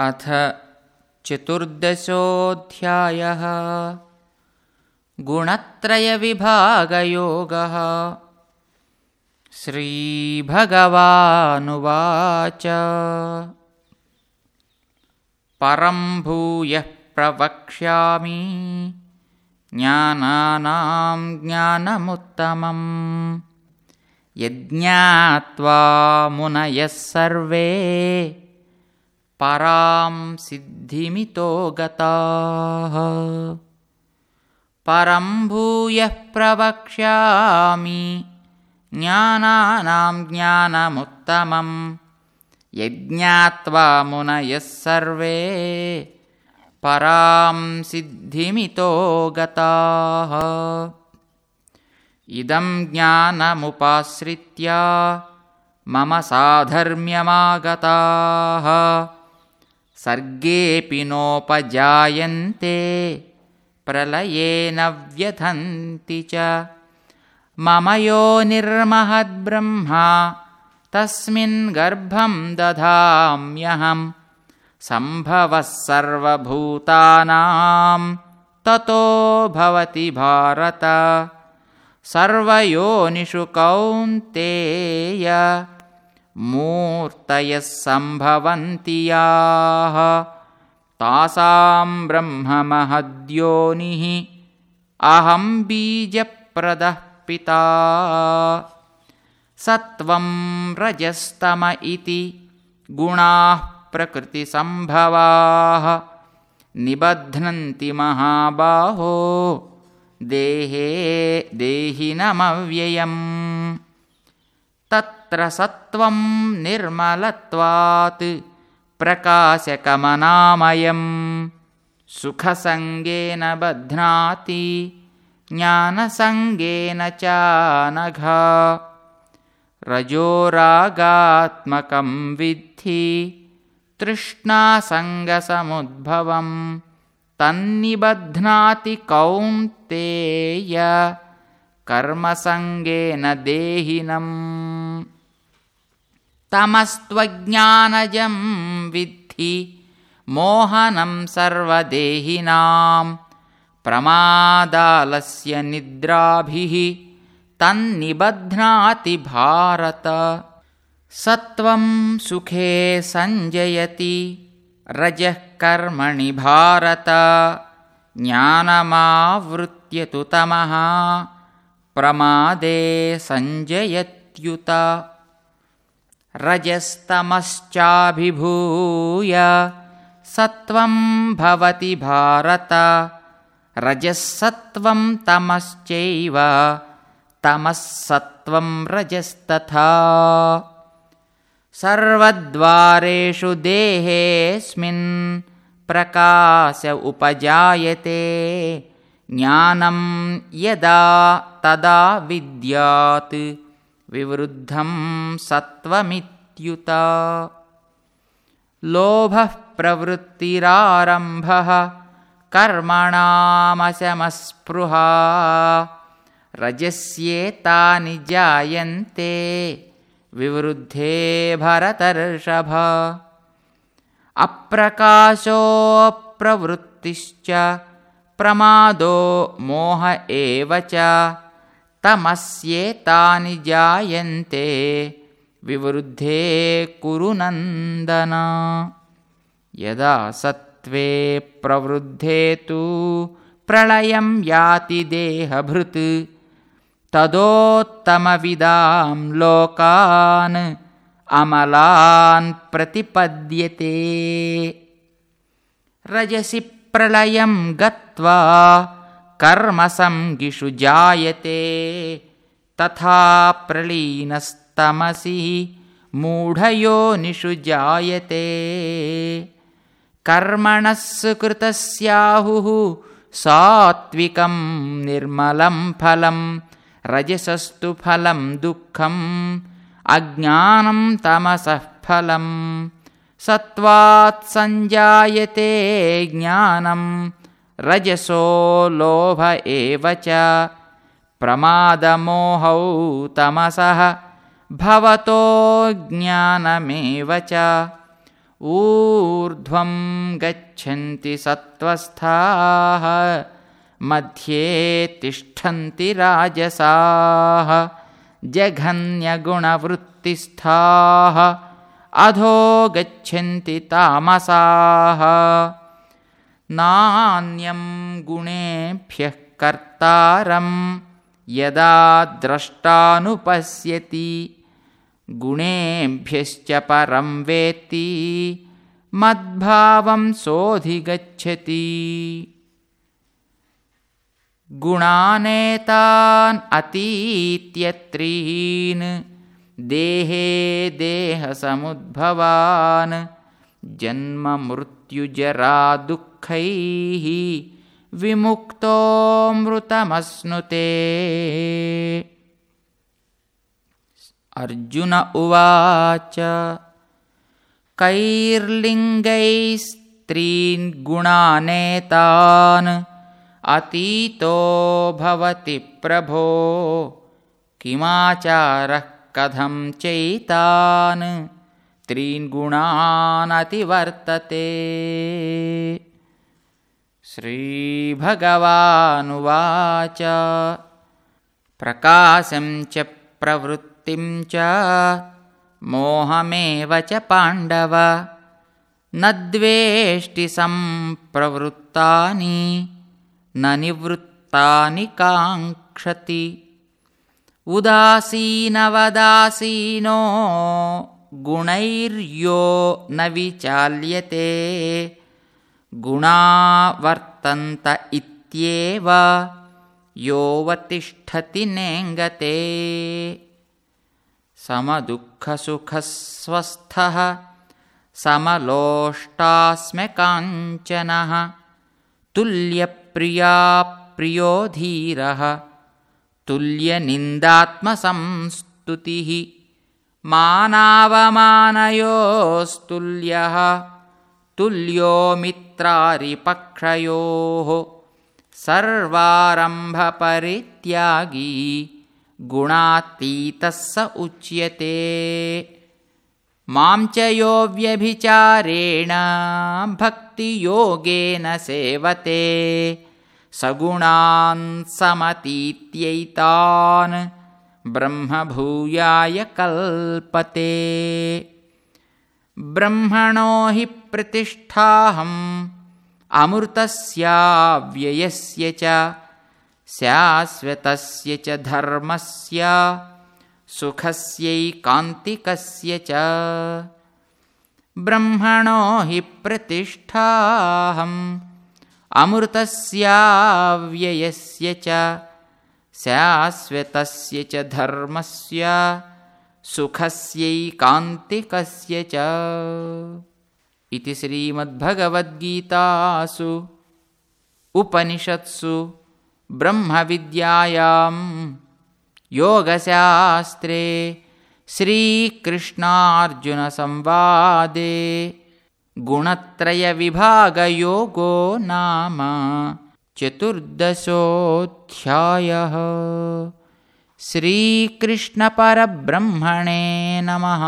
अथ चतुर्दशोऽध्यायः। गुणत्रयविभागयोगः। श्रीभगवानुवाच। परं भूयः प्रवक्ष्यामि ज्ञानानां ज्ञानमुत्तमम्। यज्ञात्वा मुनयः सर्वे परां सिद्धिमितो गताः। परं भूयः प्रवक्ष्यामि ज्ञानानां ज्ञानमुत्तमम् यज्ञात्वा मुनयः सर्वे परां सिद्धिमितो गताः। इदं ज्ञानमुपाश्रित्य मम साधर्म्यमागताः सर्गेऽपि नोपजायन्ते प्रलयेन व्यथन्ति च। मम यो निर्महद्ब्रह्मा तस्मिन् गर्भं दधाम्यहं। सम्भवः सर्वभूतानां ततो भवति भारत। सर्वयोनिषु कौन्तेय मूर्तयः सम्भवन्ति याः। तासां ब्रह्ममहद्योनिः अहं बीजप्रदः पिता। सत्वं रजस्तम इति गुणाः प्रकृतिसम्भवाः। निबध्नन्ति महाबाहो। देहे देहिनमव्ययम् तत्र सत्वं निर्मलत्वात् प्रकाशकमनामयं सुखसङ्गेन बध्नाति ज्ञानसङ्गेन च नघा रजोरागात्मकं विद्धि तृष्णासङ्गसमुद्भवं तन्निबध्नाति कौन्तेय कर्मसङ्गेन देहिनम् तमस्त्वज्ञानजं विद्धि मोहनं सर्वदेहिनां प्रमादालस्य निद्राभिः तन्निबध्नाति भारत। सत्वं सुखे सञ्जयति रजः कर्मणि भारत। ज्ञानमावृत्य तु तमः प्रमादे सञ्जयत्युत रजस्तमश्चाभिभूय। सत्वं भवति भारत। रजःसत्वं तमश्चैव। तमः सत्वं रजस्तथा। सर्वद्वारेषु देहेऽस्मिन् प्रकाश उपजायते। ज्ञानं यदा तदा विद्यात् विवृद्धं सत्वमित्युत लोभः प्रवृत्तिरारम्भः कर्मणामशमस्पृहा। रजस्येतानि जायन्ते विवृद्धे भरतर्षभ। अप्रकाशोऽप्रवृत्तिश्च प्रमादो मोह एव च तमस्येतानि जायन्ते। विवृद्धे कुरु नन्दन यदा सत्त्वे प्रवृद्धे तु प्रलयं याति देहभृत्। तदोत्तमविदां लोकान् अमलान् प्रतिपद्यते। रजसि प्रलयं गत्वा कर्मसङ्गिषु जायते। तथा प्रलीनस्तमसि मूढयोनिषु जायते। कर्मणः सुकृतस्याहुः सात्विकं निर्मलं फलं रजसस्तु फलं दुःखम् अज्ञानं तमसः फलं। सत्त्वात् सञ्जायते ज्ञानं रजसो लोभ एव च। प्रमादमोहौ तमसः भवतो ज्ञानमेव च। ऊर्ध्वं गच्छन्ति सत्त्वस्थाः मध्ये तिष्ठन्ति राजसाः जघन्यगुणवृत्तिस्थाः अधो गच्छन्ति तामसाः नान्यं गुणेभ्यः कर्तारं यदा द्रष्टानुपश्यति गुणेभ्यश्च परं वेत्ति मद्भावं सोऽधिगच्छति। गुणानेतान् अतीत्यत्रीन् देहे देहसमुद्भवान् जन्ममृत्युजरा दुःखैः विमुक्तोऽमृतमश्नुते अर्जुन उवाच कैर्लिङ्गैस्त्रीन् गुणानेतान् अतीतो भवति प्रभो किमाचारः कथं चैतान्? त्रीन् गुणानतिवर्तते श्रीभगवानुवाच। प्रकाशं च प्रवृत्तिं च मोहमेव च पाण्डव। न द्वेष्टि सम्प्रवृत्तानि न निवृत्तानि काङ्क्षति। उदासीनवदासीनो गुणैर्यो न विचाल्यते गुणा वर्तन्त इत्येव योऽवतिष्ठति नेङ्गते। समदुःखसुखस्वस्थः समलोष्टास्म्यकाञ्चनः तुल्यप्रियाप्रियो धीरः तुल्यनिन्दात्मसंस्तुतिः मानावमानयोस्तुल्यः तुल्यो मित्रारिपक्षयोः सर्वारम्भपरित्यागी गुणातीतः स उच्यते। मां च यो व्यभिचारेण भक्तियोगेन सेवते। सगुणान् समतीत्यैतान् ब्रह्मभूयाय कल्पते। ब्रह्मणो हि प्रतिष्ठाहम्। अमृतस्याव्ययस्य च शाश्वतस्य च धर्मस्य सुखस्यैकान्तिकस्य च। ब्रह्मणो हि प्रतिष्ठाहम्। अमृतस्याव्ययस्य च शाश्वतस्य च धर्मस्य सुखस्यैकान्तिकस्य च इति श्रीमद्भगवद्गीतासु उपनिषत्सु ब्रह्मविद्यायां योगशास्त्रे श्रीकृष्णार्जुनसंवादे गुणत्रयविभागयोगो नाम चतुर्दशोऽध्यायः। श्रीकृष्णपरब्रह्मणे नमः